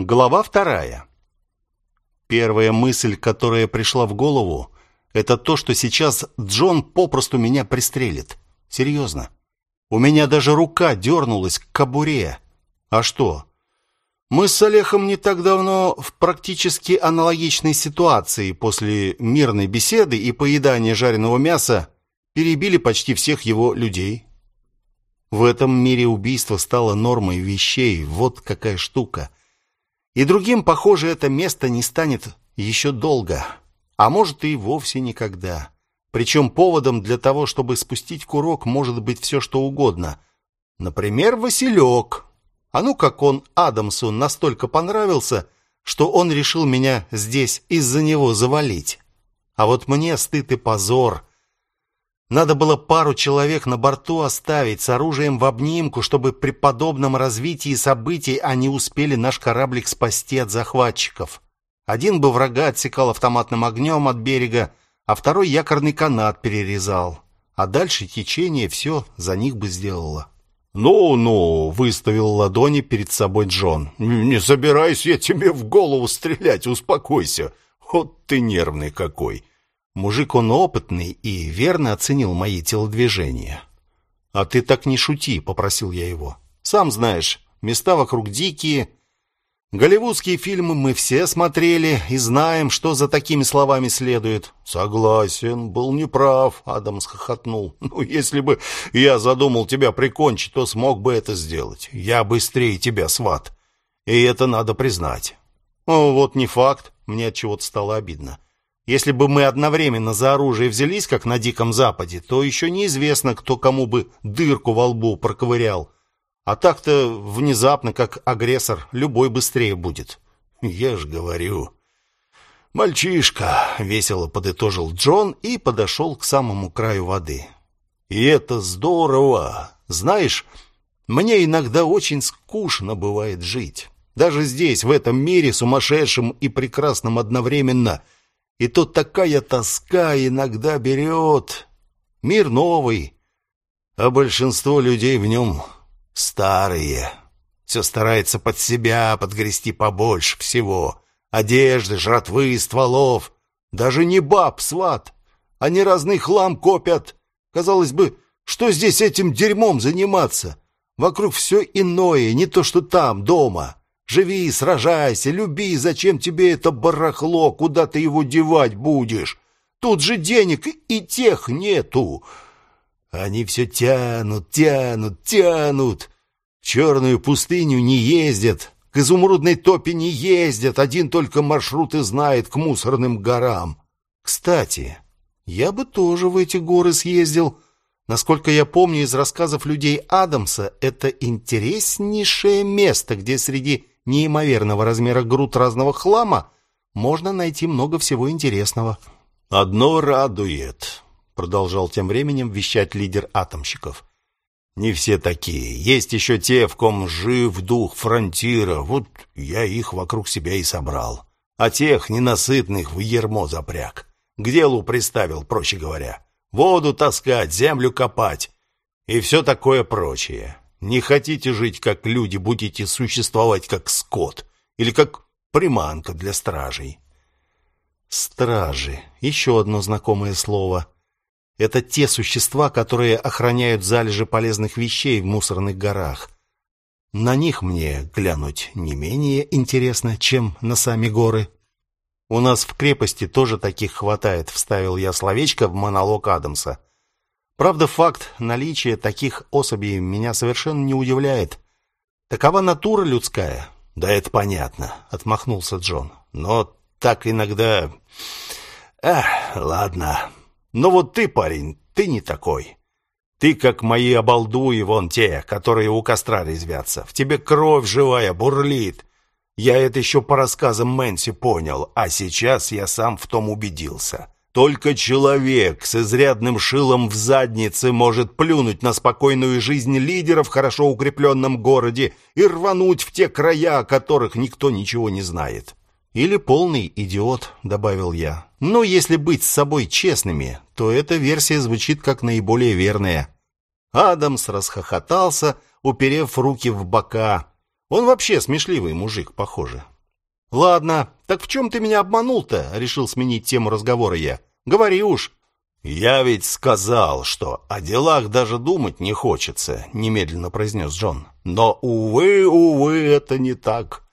Глава вторая. Первая мысль, которая пришла в голову, это то, что сейчас Джон попросту меня пристрелит. Серьезно. У меня даже рука дернулась к кобуре. А что? Мы с Олехом не так давно в практически аналогичной ситуации после мирной беседы и поедания жареного мяса перебили почти всех его людей. В этом мире убийство стало нормой вещей. Вот какая штука. И другим, похоже, это место не станет еще долго, а может и вовсе никогда. Причем поводом для того, чтобы спустить курок, может быть все что угодно. Например, Василек. А ну как он Адамсу настолько понравился, что он решил меня здесь из-за него завалить. А вот мне стыд и позор. Надо было пару человек на борту оставить с оружием в обнимку, чтобы при подобном развитии событий они успели наш кораблик спасти от захватчиков. Один бы врага отсекал автоматным огнем от берега, а второй якорный канат перерезал. А дальше течение все за них бы сделало. «Ну-ну», — выставил ладони перед собой Джон. «Не собираюсь я тебе в голову стрелять, успокойся. Вот ты нервный какой». Мужик он опытный и верно оценил мои телодвижения. «А ты так не шути», — попросил я его. «Сам знаешь, места вокруг дикие. Голливудские фильмы мы все смотрели и знаем, что за такими словами следует». «Согласен, был неправ», — Адам схохотнул. «Ну, если бы я задумал тебя прикончить, то смог бы это сделать. Я быстрее тебя, сват. И это надо признать». «О, вот не факт». Мне от чего-то стало обидно. Если бы мы одновременно за оружие взялись, как на Диком Западе, то еще неизвестно, кто кому бы дырку во лбу проковырял. А так-то внезапно, как агрессор, любой быстрее будет. Я ж говорю. Мальчишка, весело подытожил Джон и подошел к самому краю воды. И это здорово. Знаешь, мне иногда очень скучно бывает жить. Даже здесь, в этом мире сумасшедшем и прекрасном одновременно – и тут такая тоска иногда берет. Мир новый, а большинство людей в нем старые. Все старается под себя подгрести побольше всего. Одежды, жратвы, стволов. Даже не баб, сват. Они разный хлам копят. Казалось бы, что здесь этим дерьмом заниматься? Вокруг все иное, не то что там, дома. Живи, сражайся, люби, зачем тебе это барахло, куда ты его девать будешь? Тут же денег и тех нету. Они все тянут, тянут, тянут. В черную пустыню не ездят, к изумрудной топе не ездят, один только маршрут и знает к мусорным горам. Кстати, я бы тоже в эти горы съездил. Насколько я помню из рассказов людей Адамса, это интереснейшее место, где среди неимоверного размера груд разного хлама, можно найти много всего интересного. «Одно радует», — продолжал тем временем вещать лидер атомщиков. «Не все такие. Есть еще те, в ком жив дух фронтира. Вот я их вокруг себя и собрал. А тех ненасытных в ермо запряг. К делу приставил, проще говоря. Воду таскать, землю копать и все такое прочее. Не хотите жить как люди, будете существовать как скот или как приманка для стражей. Стражи. Еще одно знакомое слово. Это те существа, которые охраняют залежи полезных вещей в мусорных горах. На них мне глянуть не менее интересно, чем на сами горы. У нас в крепости тоже таких хватает, вставил я словечко в монолог Адамса. Правда, факт наличия таких особей меня совершенно не удивляет. Такова натура людская. Да это понятно, отмахнулся Джон. Но так иногда Эх, ладно. Но вот ты, парень, ты не такой. Ты как мои обалдуи вон те, которые у костра резвятся. В тебе кровь живая бурлит. Я это еще по рассказам Мэнси понял, а сейчас я сам в том убедился. Только человек с изрядным шилом в заднице может плюнуть на спокойную жизнь лидера в хорошо укрепленном городе и рвануть в те края, о которых никто ничего не знает. Или полный идиот, добавил я. Но если быть с собой честными, то эта версия звучит как наиболее верная. Адамс расхохотался, уперев руки в бока. Он вообще смешливый мужик, похоже. Ладно, так в чем ты меня обманул-то? Решил сменить тему разговора я. Говори уж. Я ведь сказал, что о делах даже думать не хочется, немедленно произнес Джон. Но увы, увы, это не так.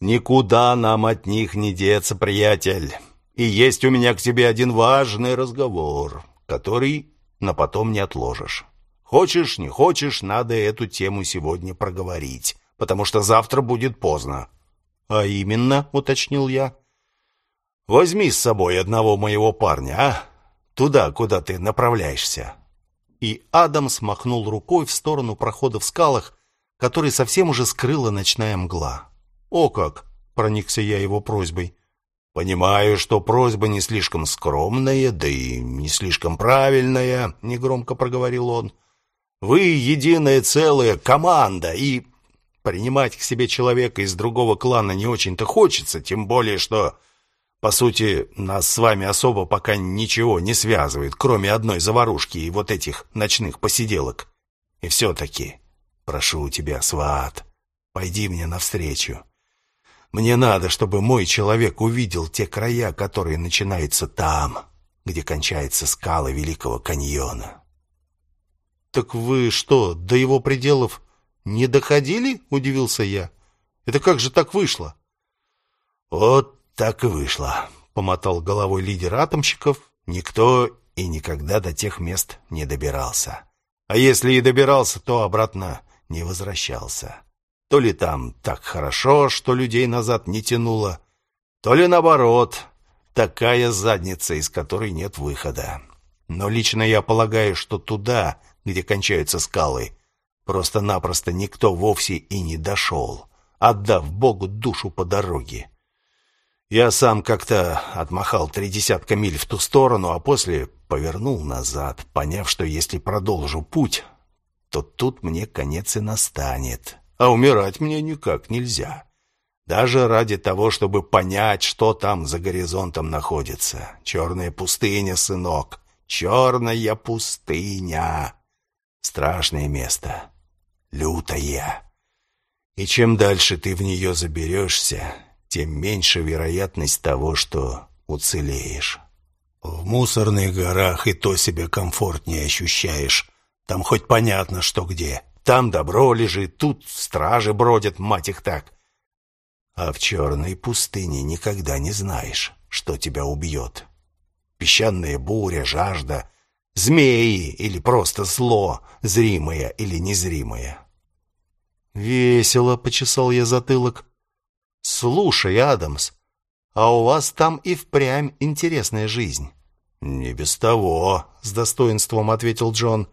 Никуда нам от них не деться, приятель. И есть у меня к тебе один важный разговор, который на потом не отложишь. Хочешь, не хочешь, надо эту тему сегодня проговорить, потому что завтра будет поздно. А именно, уточнил я. Возьми с собой одного моего парня, а? Туда, куда ты направляешься. И Адам смахнул рукой в сторону прохода в скалах, который совсем уже скрыла ночная мгла. О как, проникся я его просьбой. Понимаю, что просьба не слишком скромная, да и не слишком правильная, негромко проговорил он. Вы единая целая команда, и принимать к себе человека из другого клана не очень-то хочется, тем более что, по сути, нас с вами особо пока ничего не связывает, кроме одной заварушки и вот этих ночных посиделок. И все-таки, прошу тебя, сват, пойди мне навстречу. Мне надо, чтобы мой человек увидел те края, которые начинаются там, где кончается скала Великого каньона. «Так вы что, до его пределов не доходили?» — удивился я. «Это как же так вышло?» «Вот так и вышло», — помотал головой лидер атомщиков. «Никто и никогда до тех мест не добирался. А если и добирался, то обратно не возвращался. То ли там так хорошо, что людей назад не тянуло, то ли наоборот, такая задница, из которой нет выхода. Но лично я полагаю, что туда где кончаются скалы. Просто-напросто никто вовсе и не дошел, отдав Богу душу по дороге. Я сам как-то отмахал три десятка миль в ту сторону, а после повернул назад, поняв, что если продолжу путь, то тут мне конец и настанет. А умирать мне никак нельзя. Даже ради того, чтобы понять, что там за горизонтом находится. Черная пустыня, сынок, черная пустыня. Страшное место, лютое. И чем дальше ты в нее заберешься, тем меньше вероятность того, что уцелеешь. В мусорных горах и то себя комфортнее ощущаешь. Там хоть понятно, что где. Там добро лежит, тут стражи бродят, мать их так. А в черной пустыне никогда не знаешь, что тебя убьет. Песчаная буря, жажда, Змеи или просто зло, зримое или незримое. Весело почесал я затылок. Слушай, Адамс, а у вас там и впрямь интересная жизнь. Не без того, с достоинством ответил Джон.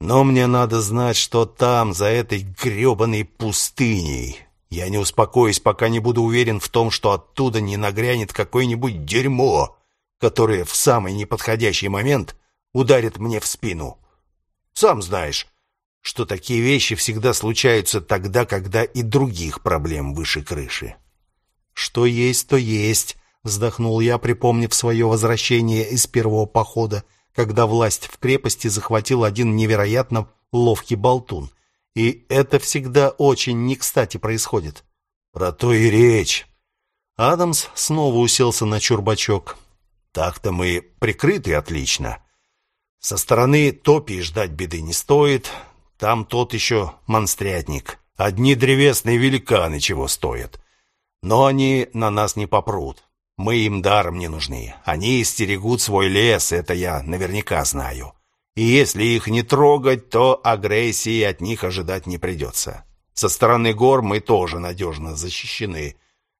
Но мне надо знать, что там, за этой грёбаной пустыней. Я не успокоюсь, пока не буду уверен в том, что оттуда не нагрянет какое-нибудь дерьмо, которое в самый неподходящий момент ударит мне в спину. Сам знаешь, что такие вещи всегда случаются тогда, когда и других проблем выше крыши. Что есть, то есть, вздохнул я, припомнив свое возвращение из первого похода, когда власть в крепости захватил один невероятно ловкий болтун. И это всегда очень не кстати происходит. Про то и речь. Адамс снова уселся на чурбачок. Так-то мы прикрыты отлично. Со стороны топи ждать беды не стоит. Там тот еще монстрятник. Одни древесные великаны чего стоят. Но они на нас не попрут. Мы им даром не нужны. Они стерегут свой лес, это я наверняка знаю. И если их не трогать, то агрессии от них ожидать не придется. Со стороны гор мы тоже надежно защищены.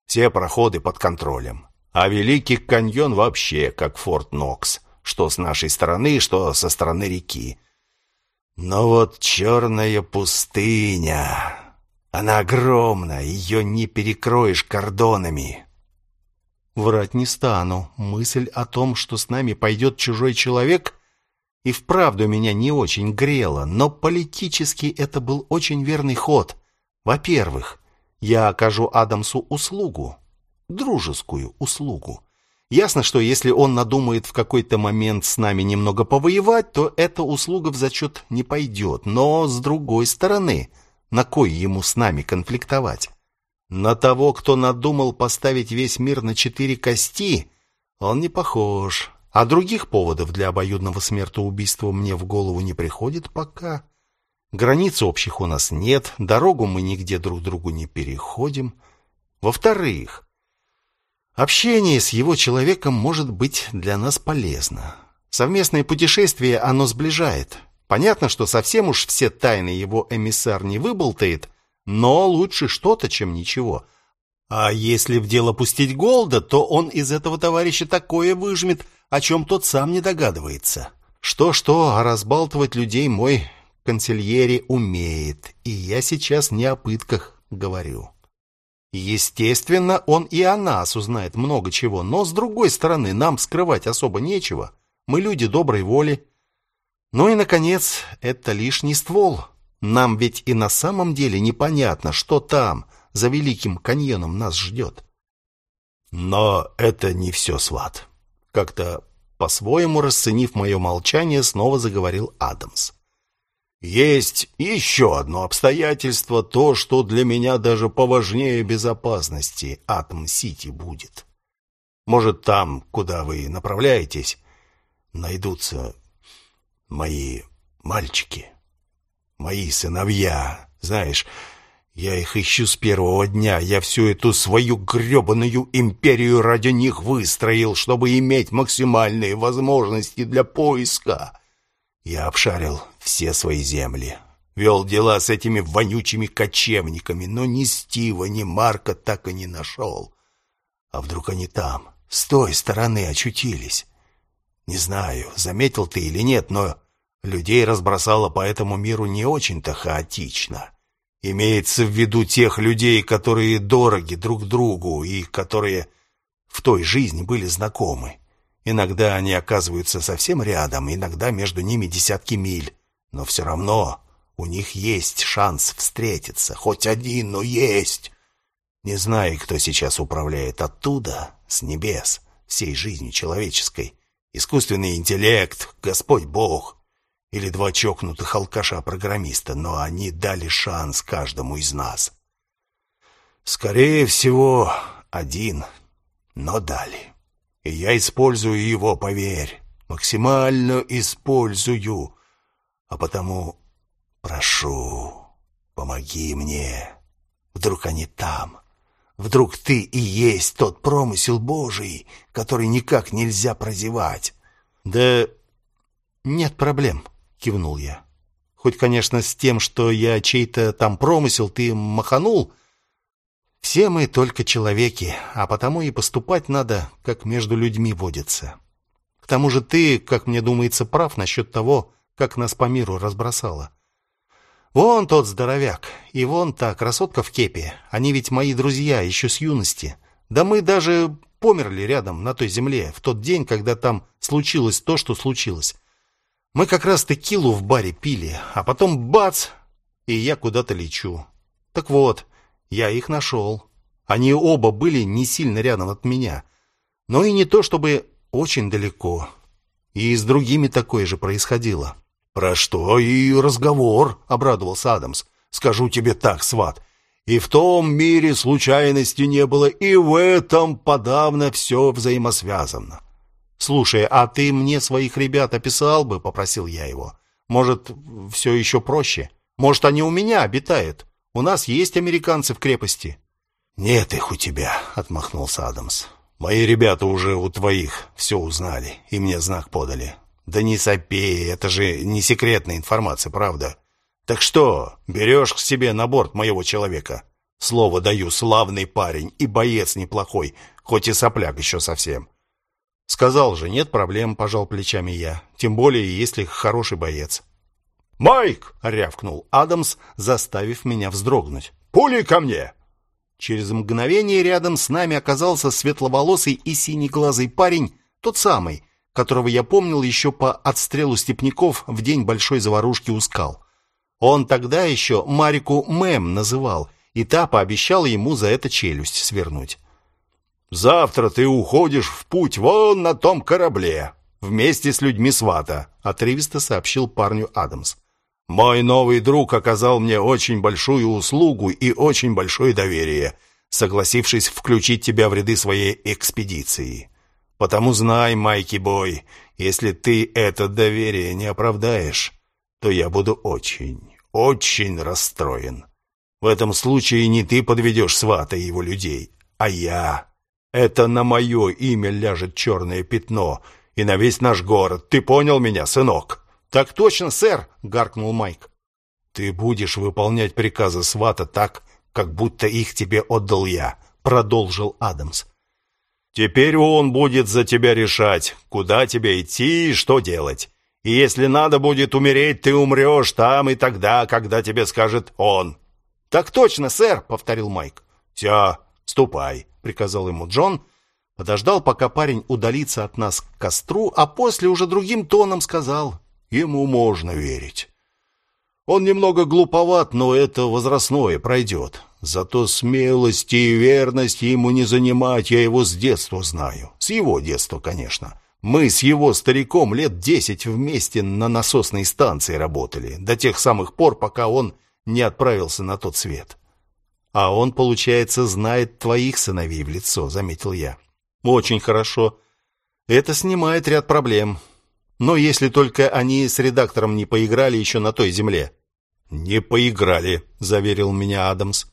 Все проходы под контролем. А Великий каньон вообще как Форт Нокс что с нашей стороны, что со стороны реки. Но вот черная пустыня... Она огромна, ее не перекроешь кордонами. Врать не стану. Мысль о том, что с нами пойдет чужой человек, и вправду меня не очень грела, но политически это был очень верный ход. Во-первых, я окажу Адамсу услугу, дружескую услугу. Ясно, что если он надумает в какой-то момент с нами немного повоевать, то эта услуга в зачет не пойдет. Но, с другой стороны, На кой ему с нами конфликтовать? На того, кто надумал поставить весь мир на четыре кости, он не похож. А других поводов для обоюдного смертоубийства мне в голову не приходит пока. Границ общих у нас нет, дорогу мы нигде друг другу не переходим. Во-вторых, общение с его человеком может быть для нас полезно. Совместное путешествие оно сближает. Понятно, что совсем уж все тайны его эмиссар не выболтает, но лучше что-то, чем ничего. А если в дело пустить Голда, то он из этого товарища такое выжмет, о чем тот сам не догадывается. Что-что, а разбалтывать людей мой консильери умеет, и я сейчас не о пытках говорю. Естественно, он и о нас узнает много чего, но, с другой стороны, нам скрывать особо нечего. Мы люди доброй воли. Ну и, наконец, это лишний ствол. Нам ведь и на самом деле непонятно, что там, за Великим каньоном, нас ждет. Но это не все, сват. Как-то по-своему расценив мое молчание, снова заговорил Адамс. Есть еще одно обстоятельство, то, что для меня даже поважнее безопасности Атом-Сити будет. Может, там, куда вы направляетесь, найдутся мои мальчики мои сыновья. Знаешь, я их ищу с первого дня. Я всю эту свою гребаную империю ради них выстроил, чтобы иметь максимальные возможности для поиска. Я обшарил все свои земли, вел дела с этими вонючими кочевниками, но ни Стива, ни Марка так и не нашел. А вдруг они там, с той стороны очутились? Не знаю, заметил ты или нет, но Людей разбросало по этому миру не очень-то хаотично. Имеется в виду тех людей, которые дороги друг другу и которые в той жизни были знакомы. Иногда они оказываются совсем рядом, иногда между ними десятки миль. Но все равно у них есть шанс встретиться. Хоть один, но есть. Не знаю, кто сейчас управляет оттуда, с небес, всей жизнью человеческой. Искусственный интеллект, Господь Бог или два чокнутых алкаша-программиста, но они дали шанс каждому из нас. Скорее всего, один, но дали. И я использую его, поверь, максимально использую. А потому прошу, помоги мне. Вдруг они там. Вдруг ты и есть тот промысел Божий, который никак нельзя прозевать. Да нет проблем кивнул я. Хоть, конечно, с тем, что я чей-то там промысел ты маханул, все мы только человеки, а потому и поступать надо, как между людьми водится. К тому же ты, как мне думается, прав насчет того, как нас по миру разбросало. Вон тот здоровяк, и вон та красотка в кепе. Они ведь мои друзья еще с юности. Да мы даже померли рядом на той земле в тот день, когда там случилось то, что случилось. Мы как раз текилу в баре пили, а потом бац, и я куда-то лечу. Так вот, я их нашел. Они оба были не сильно рядом от меня, но и не то чтобы очень далеко. И с другими такое же происходило. «Про что и разговор?» — обрадовался Адамс. «Скажу тебе так, сват, и в том мире случайности не было, и в этом подавно все взаимосвязано. «Слушай, а ты мне своих ребят описал бы?» — попросил я его. «Может, все еще проще? Может, они у меня обитают? У нас есть американцы в крепости». «Нет их у тебя», — отмахнулся Адамс. «Мои ребята уже у твоих все узнали и мне знак подали». «Да не сопей, это же не секретная информация, правда?» «Так что, берешь к себе на борт моего человека?» «Слово даю, славный парень и боец неплохой, хоть и сопляк еще совсем. Сказал же, нет проблем, пожал плечами я. Тем более, если хороший боец. «Майк!» — рявкнул Адамс, заставив меня вздрогнуть. «Пули ко мне!» Через мгновение рядом с нами оказался светловолосый и синеглазый парень, тот самый, которого я помнил еще по отстрелу степняков в день большой заварушки у скал. Он тогда еще Марику Мэм называл, и та пообещала ему за это челюсть свернуть. Завтра ты уходишь в путь вон на том корабле, вместе с людьми свата», — отрывисто сообщил парню Адамс. Мой новый друг оказал мне очень большую услугу и очень большое доверие, согласившись включить тебя в ряды своей экспедиции. Потому знай, Майки Бой, если ты это доверие не оправдаешь, то я буду очень, очень расстроен. В этом случае не ты подведешь свата и его людей, а я. Это на мое имя ляжет черное пятно и на весь наш город. Ты понял меня, сынок?» «Так точно, сэр!» — гаркнул Майк. «Ты будешь выполнять приказы свата так, как будто их тебе отдал я», — продолжил Адамс. «Теперь он будет за тебя решать, куда тебе идти и что делать. И если надо будет умереть, ты умрешь там и тогда, когда тебе скажет он». «Так точно, сэр!» — повторил Майк. «Все, ступай», — приказал ему Джон. Подождал, пока парень удалится от нас к костру, а после уже другим тоном сказал. Ему можно верить. Он немного глуповат, но это возрастное пройдет. Зато смелости и верности ему не занимать, я его с детства знаю. С его детства, конечно. Мы с его стариком лет десять вместе на насосной станции работали, до тех самых пор, пока он не отправился на тот свет. А он, получается, знает твоих сыновей в лицо, заметил я. Очень хорошо. Это снимает ряд проблем. Но если только они с редактором не поиграли еще на той земле. Не поиграли, заверил меня Адамс.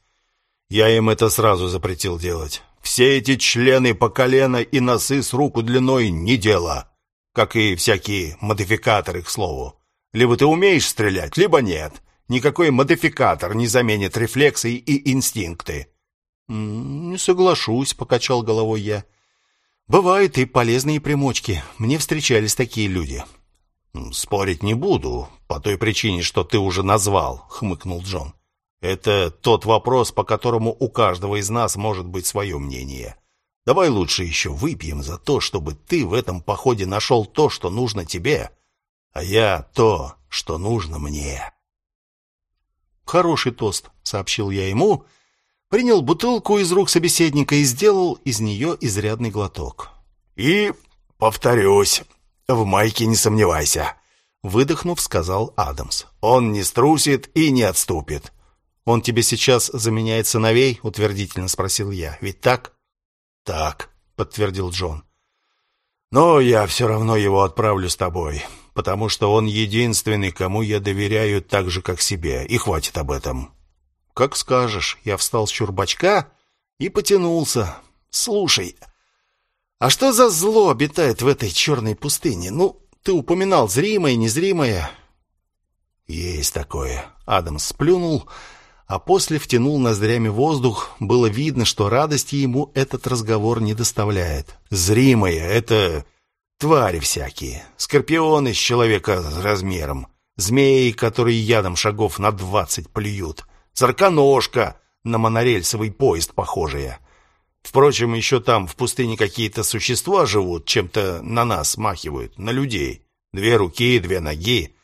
Я им это сразу запретил делать. Все эти члены по колено и носы с руку длиной не дело, как и всякие модификаторы, к слову. Либо ты умеешь стрелять, либо нет. Никакой модификатор не заменит рефлексы и инстинкты. Не соглашусь, покачал головой я. Бывают и полезные примочки. Мне встречались такие люди. Спорить не буду, по той причине, что ты уже назвал, хмыкнул Джон. Это тот вопрос, по которому у каждого из нас может быть свое мнение. Давай лучше еще выпьем за то, чтобы ты в этом походе нашел то, что нужно тебе, а я то, что нужно мне. Хороший тост, сообщил я ему принял бутылку из рук собеседника и сделал из нее изрядный глоток. «И, повторюсь, в майке не сомневайся», — выдохнув, сказал Адамс. «Он не струсит и не отступит». «Он тебе сейчас заменяет сыновей?» — утвердительно спросил я. «Ведь так?» «Так», — подтвердил Джон. «Но я все равно его отправлю с тобой, потому что он единственный, кому я доверяю так же, как себе, и хватит об этом. Как скажешь. Я встал с чурбачка и потянулся. Слушай, а что за зло обитает в этой черной пустыне? Ну, ты упоминал зримое, незримое. Есть такое. Адам сплюнул, а после втянул ноздрями воздух. Было видно, что радости ему этот разговор не доставляет. Зримое — это твари всякие. Скорпионы с человека размером. Змеи, которые ядом шагов на двадцать плюют царконожка на монорельсовый поезд похожая. Впрочем, еще там в пустыне какие-то существа живут, чем-то на нас смахивают, на людей. Две руки, две ноги.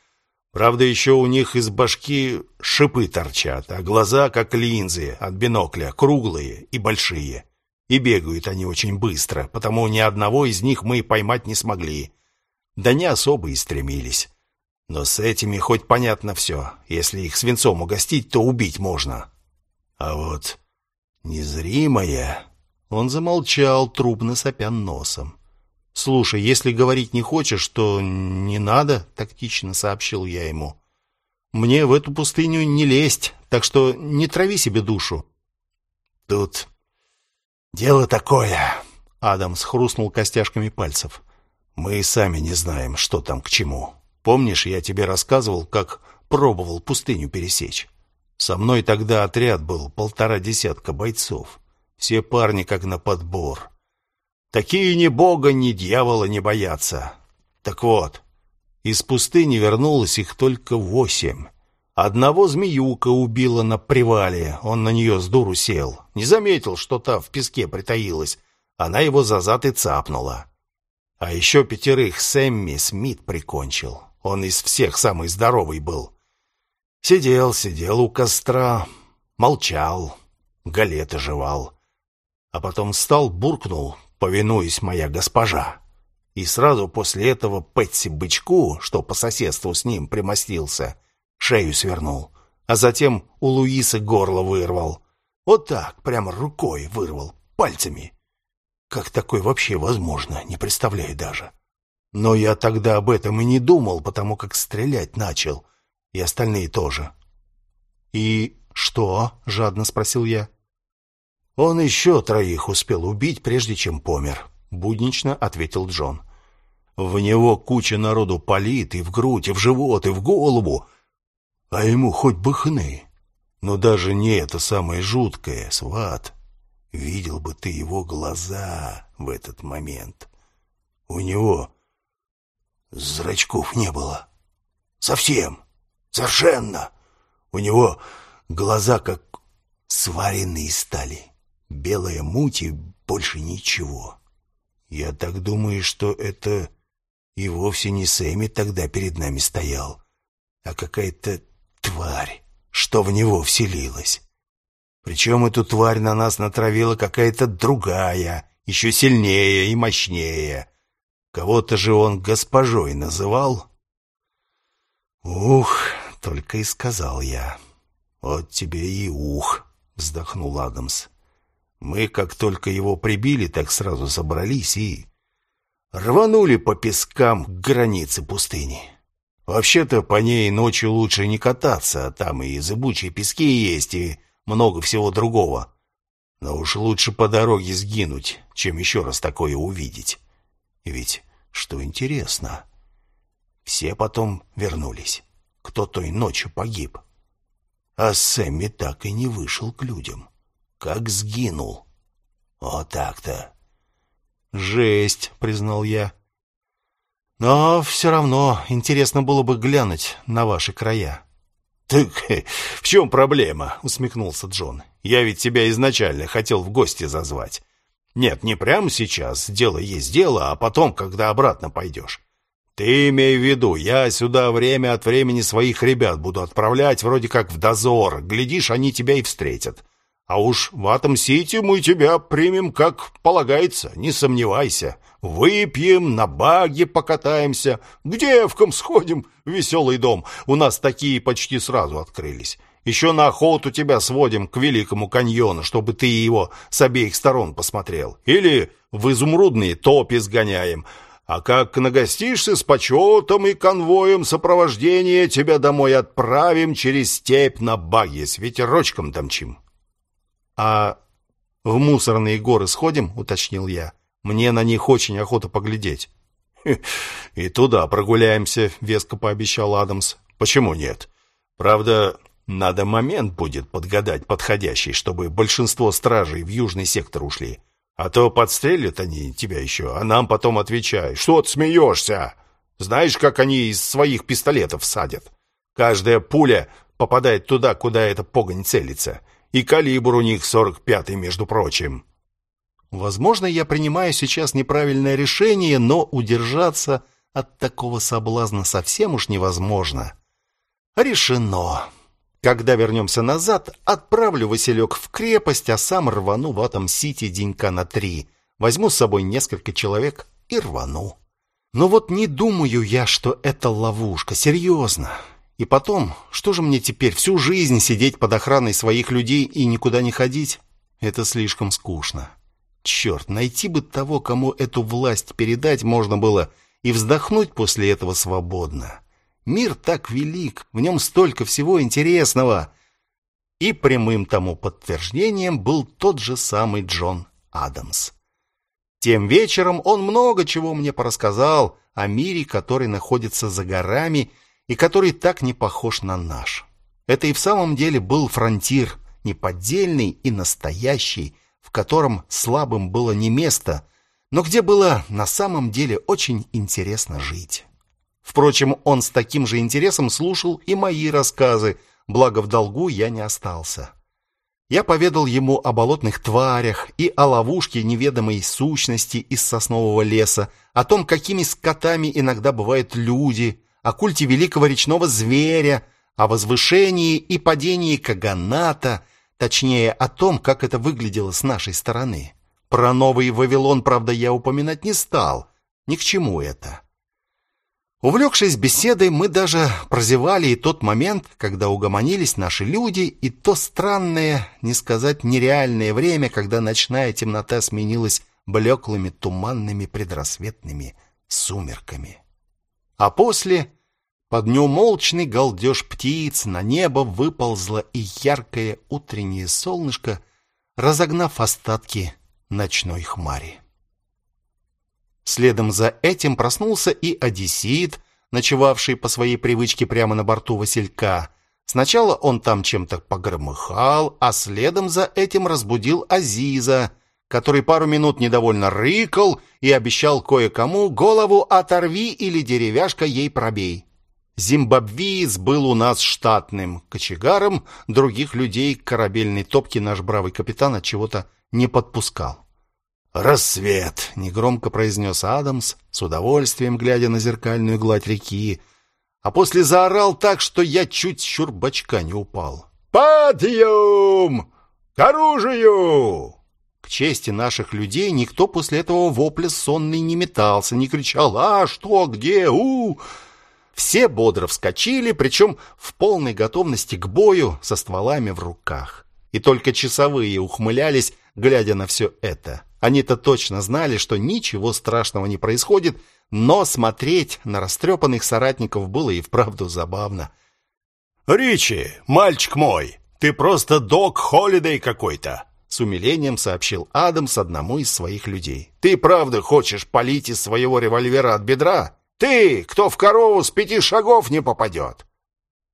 Правда, еще у них из башки шипы торчат, а глаза, как линзы от бинокля, круглые и большие. И бегают они очень быстро, потому ни одного из них мы поймать не смогли. Да не особо и стремились. Но с этими хоть понятно все. Если их свинцом угостить, то убить можно. А вот незримое... Он замолчал, трубно сопя носом. «Слушай, если говорить не хочешь, то не надо», — тактично сообщил я ему. «Мне в эту пустыню не лезть, так что не трави себе душу». «Тут дело такое», — Адам схрустнул костяшками пальцев. «Мы и сами не знаем, что там к чему». Помнишь, я тебе рассказывал, как пробовал пустыню пересечь? Со мной тогда отряд был полтора десятка бойцов. Все парни как на подбор. Такие ни бога, ни дьявола не боятся. Так вот, из пустыни вернулось их только восемь. Одного змеюка убила на привале, он на нее с дуру сел. Не заметил, что та в песке притаилась. Она его за зад и цапнула. А еще пятерых Сэмми Смит прикончил. Он из всех самый здоровый был. Сидел, сидел у костра, молчал, галеты жевал. А потом встал, буркнул, повинуясь моя госпожа. И сразу после этого Пэтси Бычку, что по соседству с ним примостился, шею свернул, а затем у Луиса горло вырвал. Вот так, прямо рукой вырвал, пальцами. Как такое вообще возможно, не представляю даже. Но я тогда об этом и не думал, потому как стрелять начал, и остальные тоже. «И что?» — жадно спросил я. «Он еще троих успел убить, прежде чем помер», — буднично ответил Джон. «В него куча народу палит и в грудь, и в живот, и в голову, а ему хоть бы хны. Но даже не это самое жуткое, сват. Видел бы ты его глаза в этот момент. У него зрачков не было. Совсем. Совершенно. У него глаза как сваренные стали. Белая муть и больше ничего. Я так думаю, что это и вовсе не Сэмми тогда перед нами стоял, а какая-то тварь, что в него вселилась. Причем эту тварь на нас натравила какая-то другая, еще сильнее и мощнее. Кого-то же он госпожой называл. «Ух!» — только и сказал я. «Вот тебе и ух!» — вздохнул Адамс. Мы, как только его прибили, так сразу собрались и... рванули по пескам к границе пустыни. Вообще-то по ней ночью лучше не кататься, а там и зыбучие пески есть, и много всего другого. Но уж лучше по дороге сгинуть, чем еще раз такое увидеть. Ведь, что интересно, все потом вернулись. Кто той ночью погиб. А Сэмми так и не вышел к людям как сгинул. Вот так-то. Жесть, признал я. Но все равно интересно было бы глянуть на ваши края. Так в чем проблема? усмехнулся Джон. Я ведь тебя изначально хотел в гости зазвать. Нет, не прямо сейчас, дело есть дело, а потом, когда обратно пойдешь. Ты имей в виду, я сюда время от времени своих ребят буду отправлять, вроде как в дозор. Глядишь, они тебя и встретят. А уж в Атом-Сити мы тебя примем как полагается, не сомневайся. Выпьем, на баге покатаемся, к девкам сходим в веселый дом. У нас такие почти сразу открылись. Еще на охоту тебя сводим к Великому каньону, чтобы ты его с обеих сторон посмотрел. Или в изумрудные топи сгоняем. А как нагостишься с почетом и конвоем сопровождения, тебя домой отправим через степь на баге с ветерочком домчим. «А в мусорные горы сходим?» — уточнил я. «Мне на них очень охота поглядеть». «И туда прогуляемся», — веско пообещал Адамс. «Почему нет? Правда, надо момент будет подгадать подходящий, чтобы большинство стражей в южный сектор ушли. А то подстрелят они тебя еще, а нам потом отвечай. Что ты смеешься? Знаешь, как они из своих пистолетов садят? Каждая пуля попадает туда, куда эта погонь целится и калибр у них 45-й, между прочим. Возможно, я принимаю сейчас неправильное решение, но удержаться от такого соблазна совсем уж невозможно. Решено. Когда вернемся назад, отправлю Василек в крепость, а сам рвану в Атом-Сити денька на три. Возьму с собой несколько человек и рвану. Но вот не думаю я, что это ловушка, серьезно. И потом, что же мне теперь всю жизнь сидеть под охраной своих людей и никуда не ходить? Это слишком скучно. Черт, найти бы того, кому эту власть передать можно было, и вздохнуть после этого свободно. Мир так велик, в нем столько всего интересного. И прямым тому подтверждением был тот же самый Джон Адамс. Тем вечером он много чего мне порассказал о мире, который находится за горами, и который так не похож на наш. Это и в самом деле был фронтир, неподдельный и настоящий, в котором слабым было не место, но где было на самом деле очень интересно жить. Впрочем, он с таким же интересом слушал и мои рассказы, благо в долгу я не остался. Я поведал ему о болотных тварях и о ловушке неведомой сущности из соснового леса, о том, какими скотами иногда бывают люди, о культе великого речного зверя, о возвышении и падении Каганата, точнее о том, как это выглядело с нашей стороны. Про новый Вавилон, правда, я упоминать не стал. Ни к чему это. Увлекшись беседой, мы даже прозевали и тот момент, когда угомонились наши люди, и то странное, не сказать нереальное время, когда ночная темнота сменилась блеклыми туманными предрассветными сумерками. А после, под неумолчный галдеж птиц, на небо выползло и яркое утреннее солнышко, разогнав остатки ночной хмари. Следом за этим проснулся и Одиссеид, ночевавший по своей привычке прямо на борту Василька. Сначала он там чем-то погромыхал, а следом за этим разбудил Азиза, который пару минут недовольно рыкал и обещал кое-кому голову оторви или деревяшка ей пробей. Зимбабвиец был у нас штатным кочегаром, других людей к корабельной топке наш бравый капитан от чего-то не подпускал. «Рассвет!» — негромко произнес Адамс, с удовольствием глядя на зеркальную гладь реки, а после заорал так, что я чуть с чурбачка не упал. «Подъем! К оружию!» К чести наших людей никто после этого вопля сонный не метался, не кричал «А, что, где, у!» Все бодро вскочили, причем в полной готовности к бою со стволами в руках. И только часовые ухмылялись, глядя на все это. Они-то точно знали, что ничего страшного не происходит, но смотреть на растрепанных соратников было и вправду забавно. «Ричи, мальчик мой, ты просто док Холидей какой-то!» С умилением сообщил Адамс одному из своих людей. «Ты правда хочешь палить из своего револьвера от бедра? Ты, кто в корову с пяти шагов не попадет!»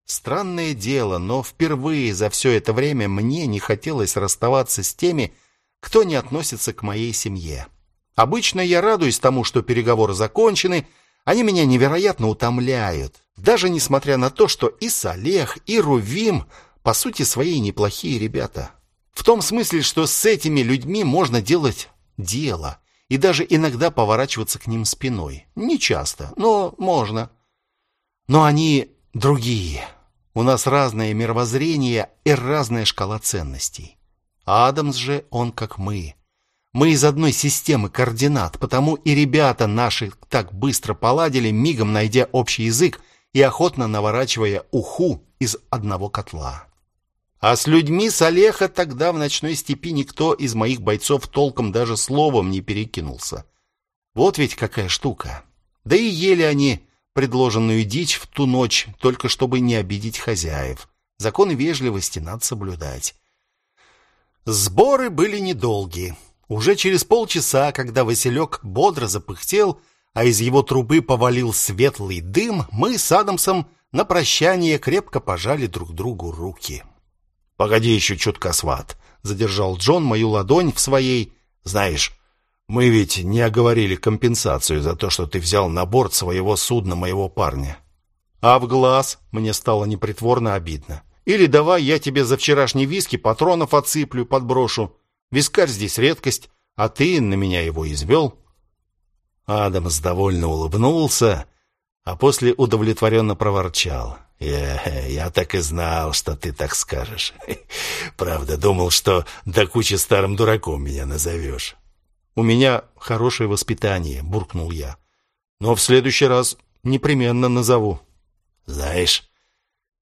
Странное дело, но впервые за все это время мне не хотелось расставаться с теми, кто не относится к моей семье. Обычно я радуюсь тому, что переговоры закончены, они меня невероятно утомляют, даже несмотря на то, что и Салех, и Рувим по сути свои неплохие ребята. В том смысле, что с этими людьми можно делать дело и даже иногда поворачиваться к ним спиной. Не часто, но можно. Но они другие. У нас разное мировоззрение и разная шкала ценностей. Адамс же он как мы. Мы из одной системы координат, потому и ребята наши так быстро поладили, мигом найдя общий язык и охотно наворачивая уху из одного котла. А с людьми с Олеха тогда в ночной степи никто из моих бойцов толком даже словом не перекинулся. Вот ведь какая штука. Да и ели они предложенную дичь в ту ночь, только чтобы не обидеть хозяев. Законы вежливости надо соблюдать. Сборы были недолгие. Уже через полчаса, когда Василек бодро запыхтел, а из его трубы повалил светлый дым, мы с Адамсом на прощание крепко пожали друг другу руки. «Погоди еще чутка, сват», — задержал Джон мою ладонь в своей. «Знаешь, мы ведь не оговорили компенсацию за то, что ты взял на борт своего судна моего парня». А в глаз мне стало непритворно обидно. Или давай я тебе за вчерашний виски патронов отсыплю, подброшу. Вискарь здесь редкость, а ты на меня его извел». Адамс довольно улыбнулся, а после удовлетворенно проворчал. «Я, так и знал, что ты так скажешь. Правда, думал, что до кучи старым дураком меня назовешь». «У меня хорошее воспитание», — буркнул я. «Но в следующий раз непременно назову». «Знаешь,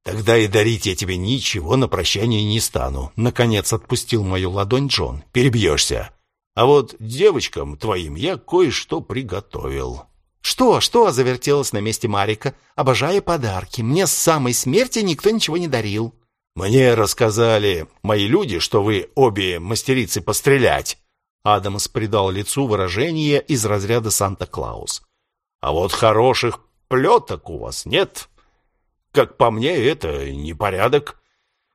Тогда и дарить я тебе ничего на прощание не стану. Наконец отпустил мою ладонь Джон. Перебьешься. А вот девочкам твоим я кое-что приготовил. Что, что, завертелась на месте Марика. Обожаю подарки. Мне с самой смерти никто ничего не дарил. Мне рассказали мои люди, что вы обе мастерицы пострелять. Адамс придал лицу выражение из разряда Санта-Клаус. А вот хороших плеток у вас нет. Как по мне, это непорядок.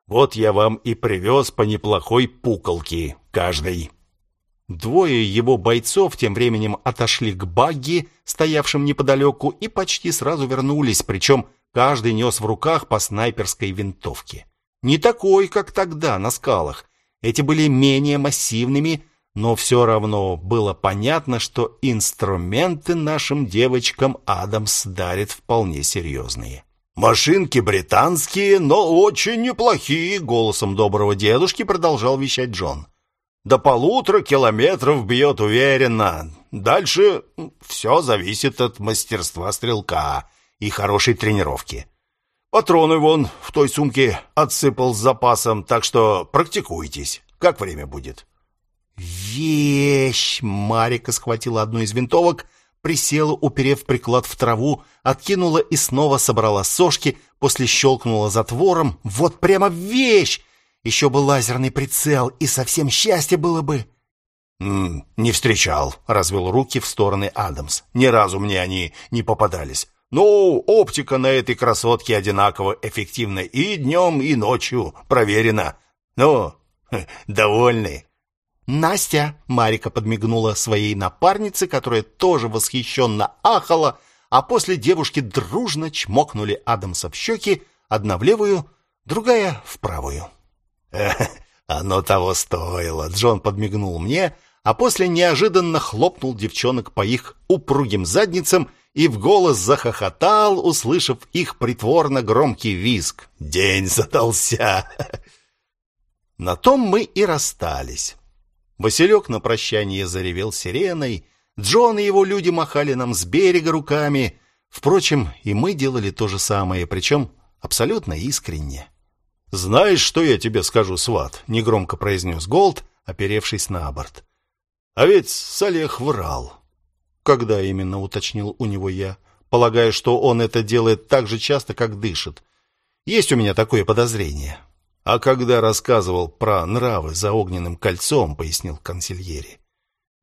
Вот я вам и привез по неплохой пуколке каждой». Двое его бойцов тем временем отошли к багги, стоявшим неподалеку, и почти сразу вернулись, причем каждый нес в руках по снайперской винтовке. Не такой, как тогда на скалах. Эти были менее массивными, но все равно было понятно, что инструменты нашим девочкам Адамс дарит вполне серьезные. «Машинки британские, но очень неплохие», — голосом доброго дедушки продолжал вещать Джон. «До полутора километров бьет уверенно. Дальше все зависит от мастерства стрелка. и хорошей тренировки. Патроны вон в той сумке отсыпал с запасом, так что практикуйтесь. Как время будет?» «Вещь!» Марика схватила одну из винтовок, присела, уперев приклад в траву, откинула и снова собрала сошки, после щелкнула затвором. «Вот прямо вещь! Еще бы лазерный прицел, и совсем счастье было бы!» «М -м, «Не встречал», — развел руки в стороны Адамс. «Ни разу мне они не попадались. Ну, оптика на этой красотке одинаково эффективна и днем, и ночью. Проверено. Ну, довольны?» «Настя!» — Марика подмигнула своей напарнице, которая тоже восхищенно ахала, а после девушки дружно чмокнули Адамса в щеки, одна в левую, другая в правую. оно того стоило!» — Джон подмигнул мне, а после неожиданно хлопнул девчонок по их упругим задницам и в голос захохотал, услышав их притворно громкий визг. «День задался!» На том мы и расстались. Василек на прощание заревел сиреной, Джон и его люди махали нам с берега руками. Впрочем, и мы делали то же самое, причем абсолютно искренне. «Знаешь, что я тебе скажу, сват?» — негромко произнес Голд, оперевшись на борт. «А ведь Салех врал». «Когда именно?» — уточнил у него я, полагая, что он это делает так же часто, как дышит. Есть у меня такое подозрение. А когда рассказывал про нравы за огненным кольцом, пояснил консильери.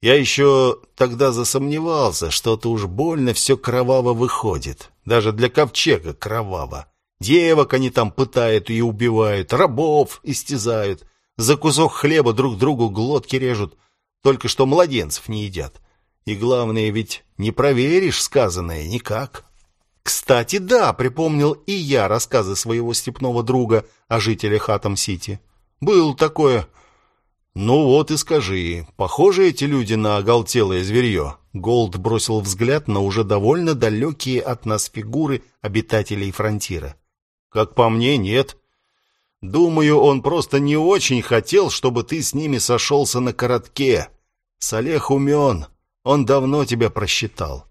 Я еще тогда засомневался, что-то уж больно все кроваво выходит. Даже для ковчега кроваво. Девок они там пытают и убивают, рабов истязают. За кусок хлеба друг другу глотки режут. Только что младенцев не едят. И главное, ведь не проверишь сказанное никак. Кстати, да, припомнил и я рассказы своего степного друга о жителях Атом-Сити. Было такое. Ну вот и скажи, похожи эти люди на оголтелое зверье? Голд бросил взгляд на уже довольно далекие от нас фигуры обитателей фронтира. Как по мне, нет. Думаю, он просто не очень хотел, чтобы ты с ними сошелся накоротке. Салех умен, он давно тебя просчитал.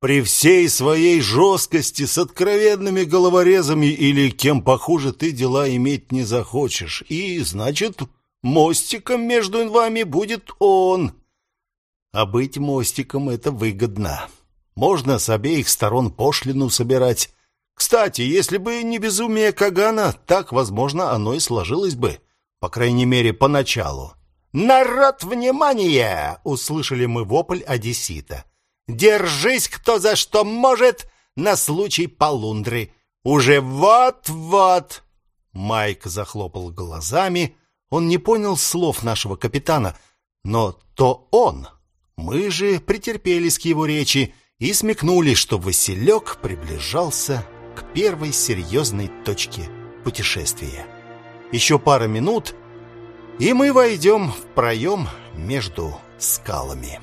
При всей своей жесткости с откровенными головорезами или кем похуже ты дела иметь не захочешь. И, значит, мостиком между вами будет он. А быть мостиком — это выгодно. Можно с обеих сторон пошлину собирать. Кстати, если бы не безумие Кагана, так, возможно, оно и сложилось бы. По крайней мере, поначалу. «Народ, внимание!» — услышали мы вопль одессита. Держись, кто за что может, на случай полундры. Уже вот-вот. Майк захлопал глазами. Он не понял слов нашего капитана, но то он. Мы же претерпелись к его речи и смекнули, что Василек приближался к первой серьезной точке путешествия. Еще пара минут, и мы войдем в проем между скалами.